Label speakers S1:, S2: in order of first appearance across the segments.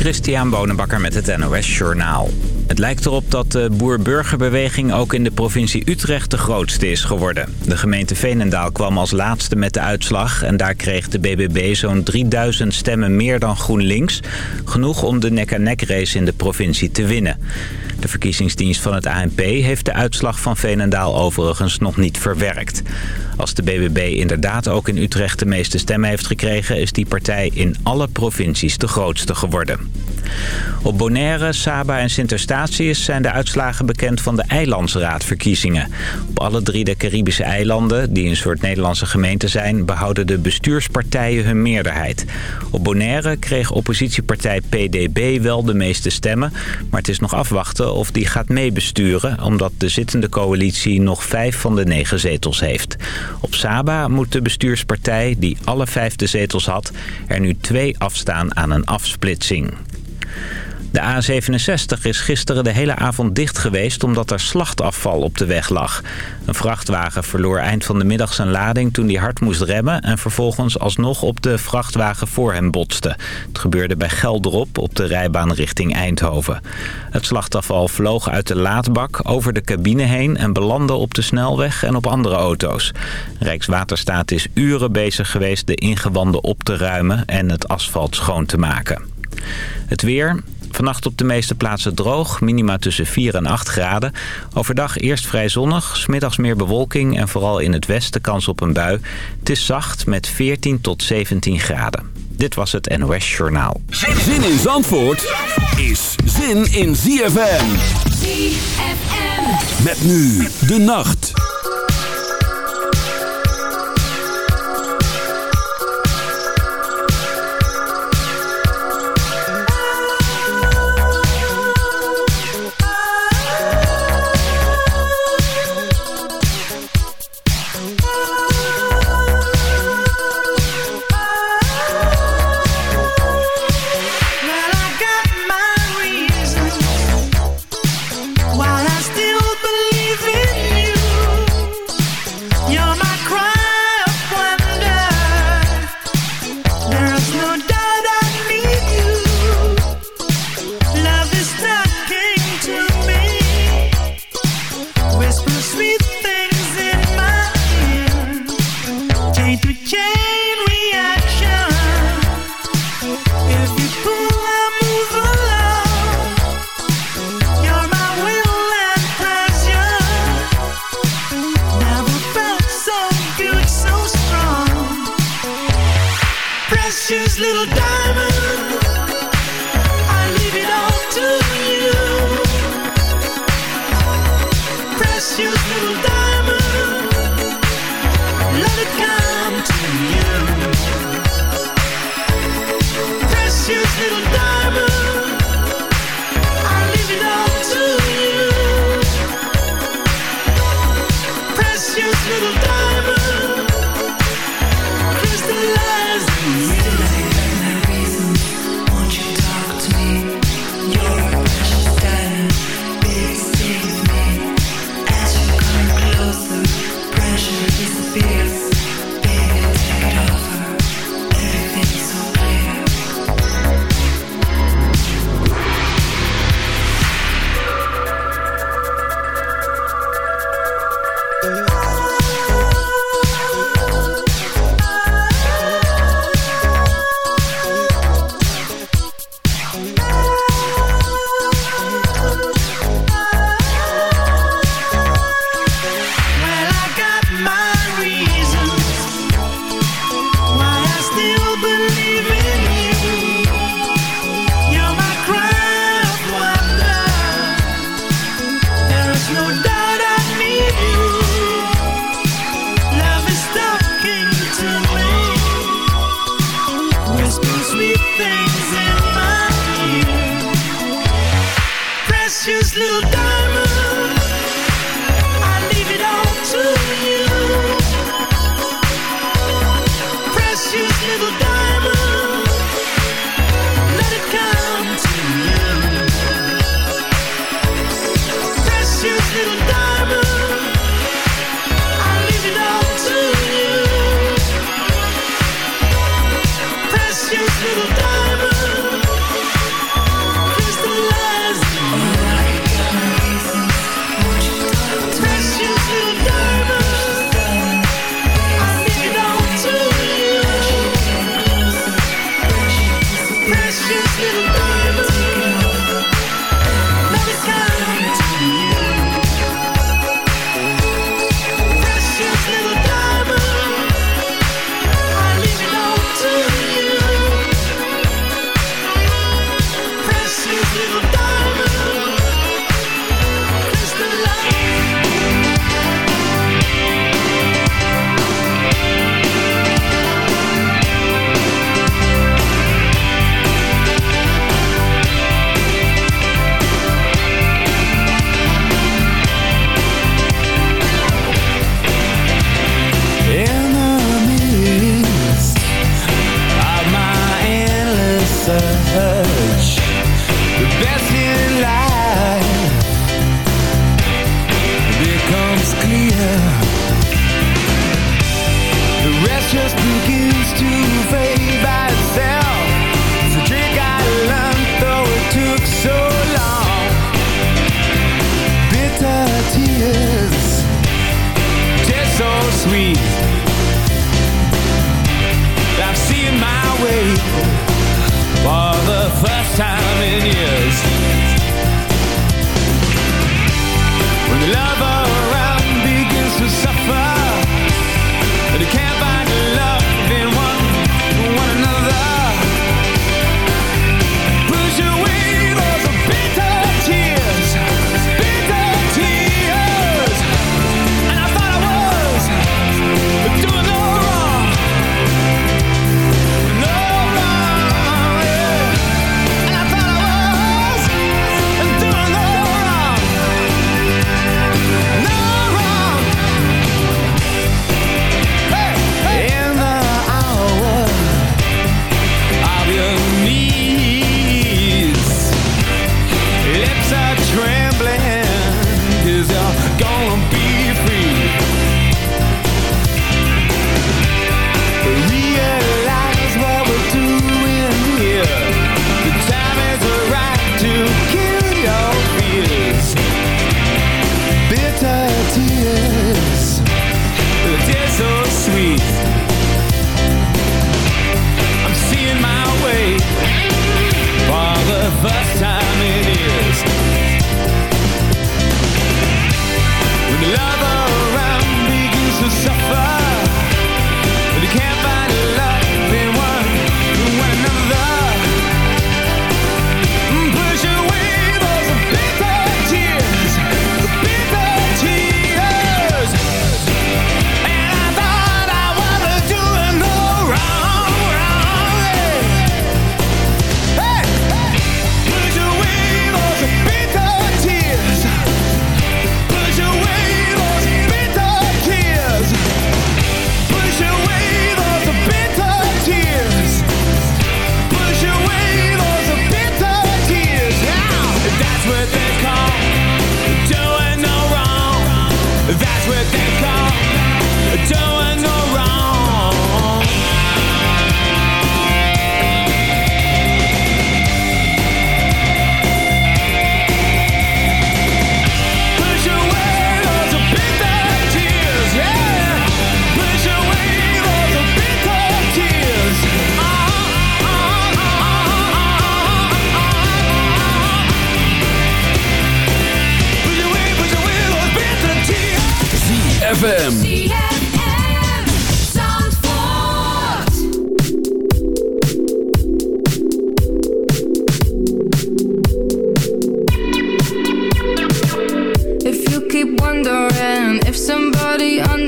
S1: Christian Bonenbakker met het NOS Journaal. Het lijkt erop dat de boer-burgerbeweging ook in de provincie Utrecht de grootste is geworden. De gemeente Veenendaal kwam als laatste met de uitslag... en daar kreeg de BBB zo'n 3000 stemmen meer dan GroenLinks. Genoeg om de nek-a-nek race in de provincie te winnen. De verkiezingsdienst van het ANP heeft de uitslag van Veenendaal overigens nog niet verwerkt. Als de BBB inderdaad ook in Utrecht de meeste stemmen heeft gekregen... is die partij in alle provincies de grootste geworden. Op Bonaire, Saba en Sint-Eustatius zijn de uitslagen bekend van de eilandsraadverkiezingen. Op alle drie de Caribische eilanden, die een soort Nederlandse gemeente zijn... behouden de bestuurspartijen hun meerderheid. Op Bonaire kreeg oppositiepartij PDB wel de meeste stemmen... maar het is nog afwachten of die gaat meebesturen... omdat de zittende coalitie nog vijf van de negen zetels heeft. Op Saba moet de bestuurspartij, die alle vijf de zetels had... er nu twee afstaan aan een afsplitsing. De A67 is gisteren de hele avond dicht geweest omdat er slachtafval op de weg lag. Een vrachtwagen verloor eind van de middag zijn lading toen hij hard moest remmen... en vervolgens alsnog op de vrachtwagen voor hem botste. Het gebeurde bij Gelderop op de rijbaan richting Eindhoven. Het slachtafval vloog uit de laadbak over de cabine heen... en belandde op de snelweg en op andere auto's. Rijkswaterstaat is uren bezig geweest de ingewanden op te ruimen... en het asfalt schoon te maken. Het weer. Vannacht op de meeste plaatsen droog, minima tussen 4 en 8 graden. Overdag eerst vrij zonnig, smiddags meer bewolking en vooral in het westen kans op een bui. Het is zacht met 14 tot 17 graden. Dit was het NOS Journaal.
S2: Zin in Zandvoort is zin in ZFM.
S3: ZFM.
S2: Met nu de nacht.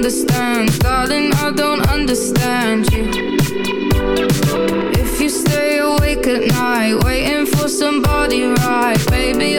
S4: understand Darling, I don't understand you. If you stay awake at night Waiting for somebody right Baby,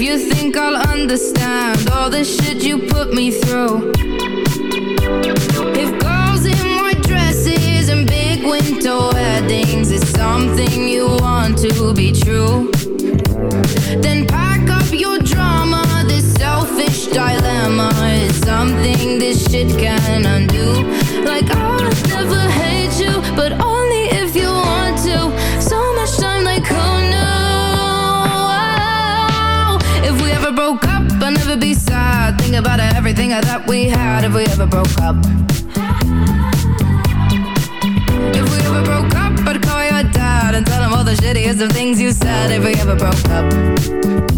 S4: If you think I'll understand all the shit you put me through. If girls in white dresses and big winter weddings Is something you want to be true Then pack up your drama, this selfish dilemma Is something this shit can undo. Like I'll never hate you, but all
S5: I'll never be sad. Think about everything that we had If we ever broke up. If we ever broke up I'd call your dad And tell him all the shittiest of things you said If we ever broke up.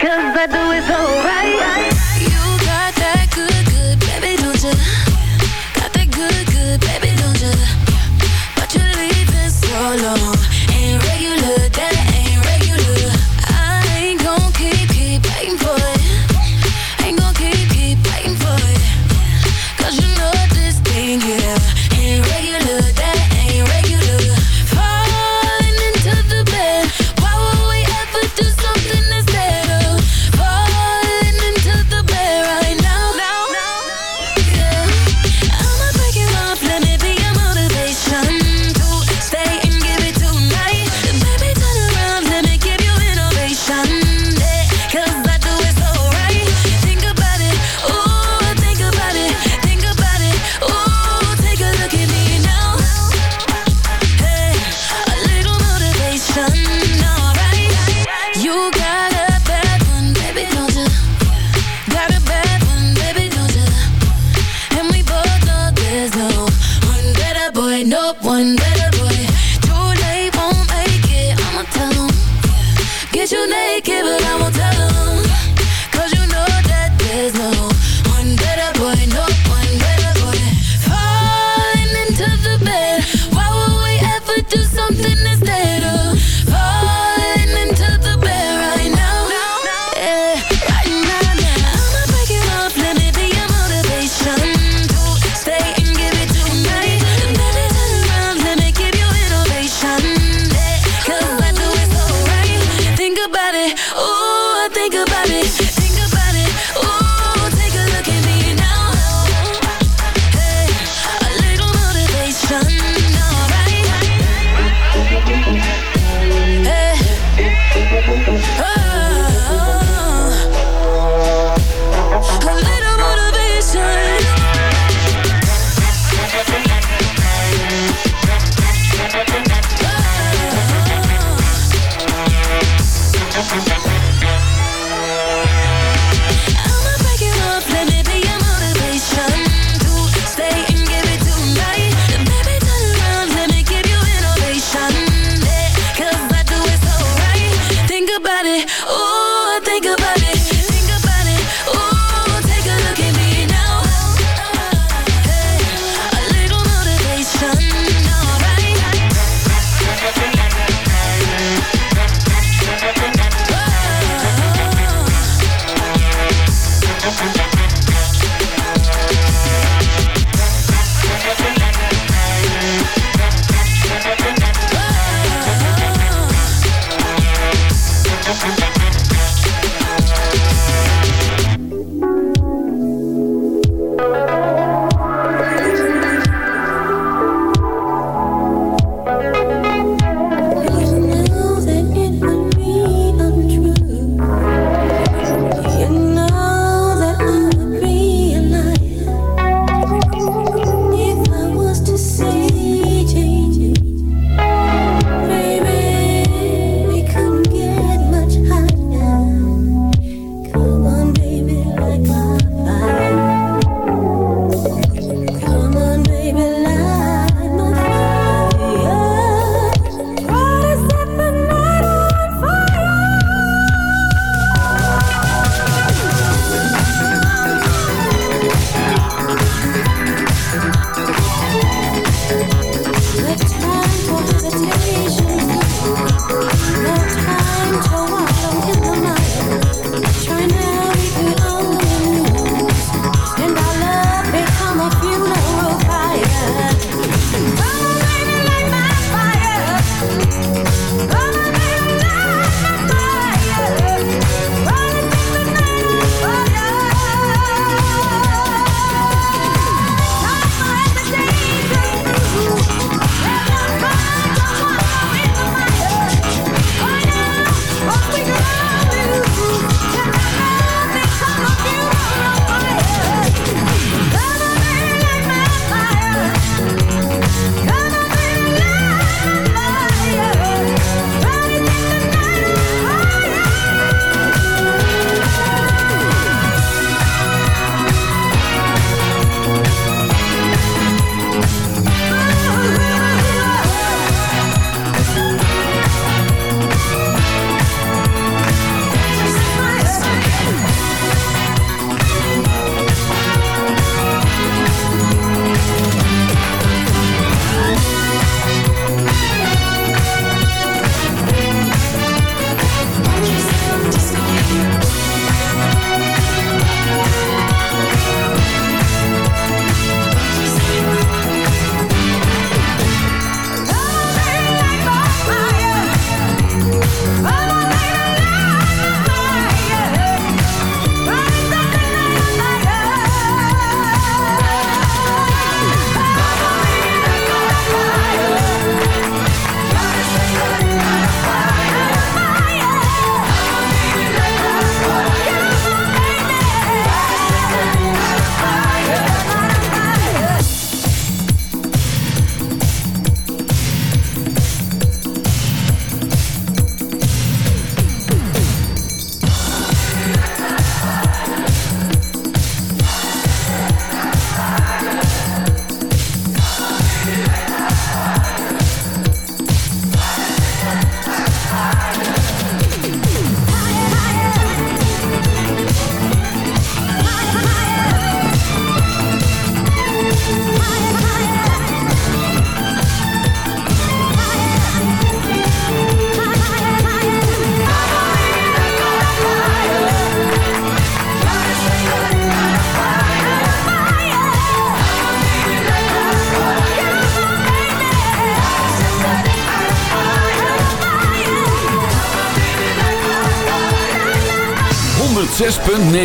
S5: Cause
S6: I
S5: do it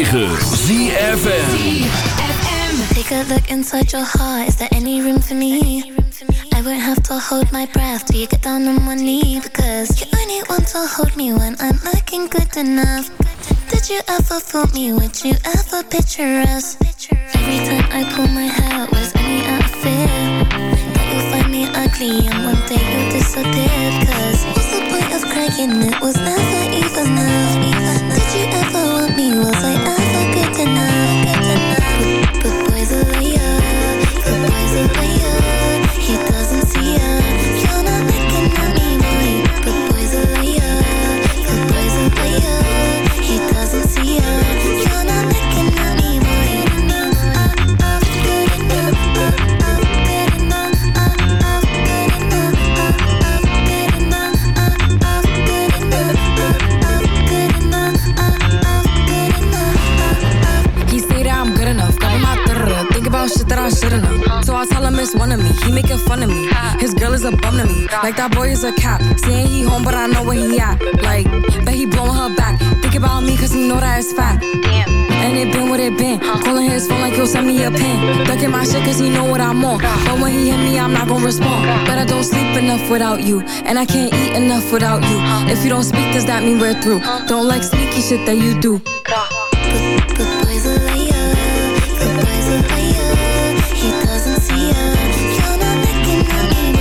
S5: 106.9
S2: ZFM
S7: Take a look inside your heart, is there any room for me? I won't have to hold my breath till you get down on one knee Because you only want to hold me when I'm looking good enough. Did you ever fool me? Would you
S8: Like that boy is a cap. Saying he home, but I know where he at. Like, bet he blowing her back. Think about me, cause he know that it's fact. Damn. And it been what it been. Huh. Calling his phone like he'll send me a pin. Ducking my shit cause he know what I'm on. But when he hit me, I'm not gonna respond. But I don't sleep enough without you. And I can't eat enough without you. If you don't speak, does that mean we're through? Don't like sneaky shit that you do.
S7: Good, boy's a liar. Boy's a liar. He doesn't see you. You're not
S4: thinking I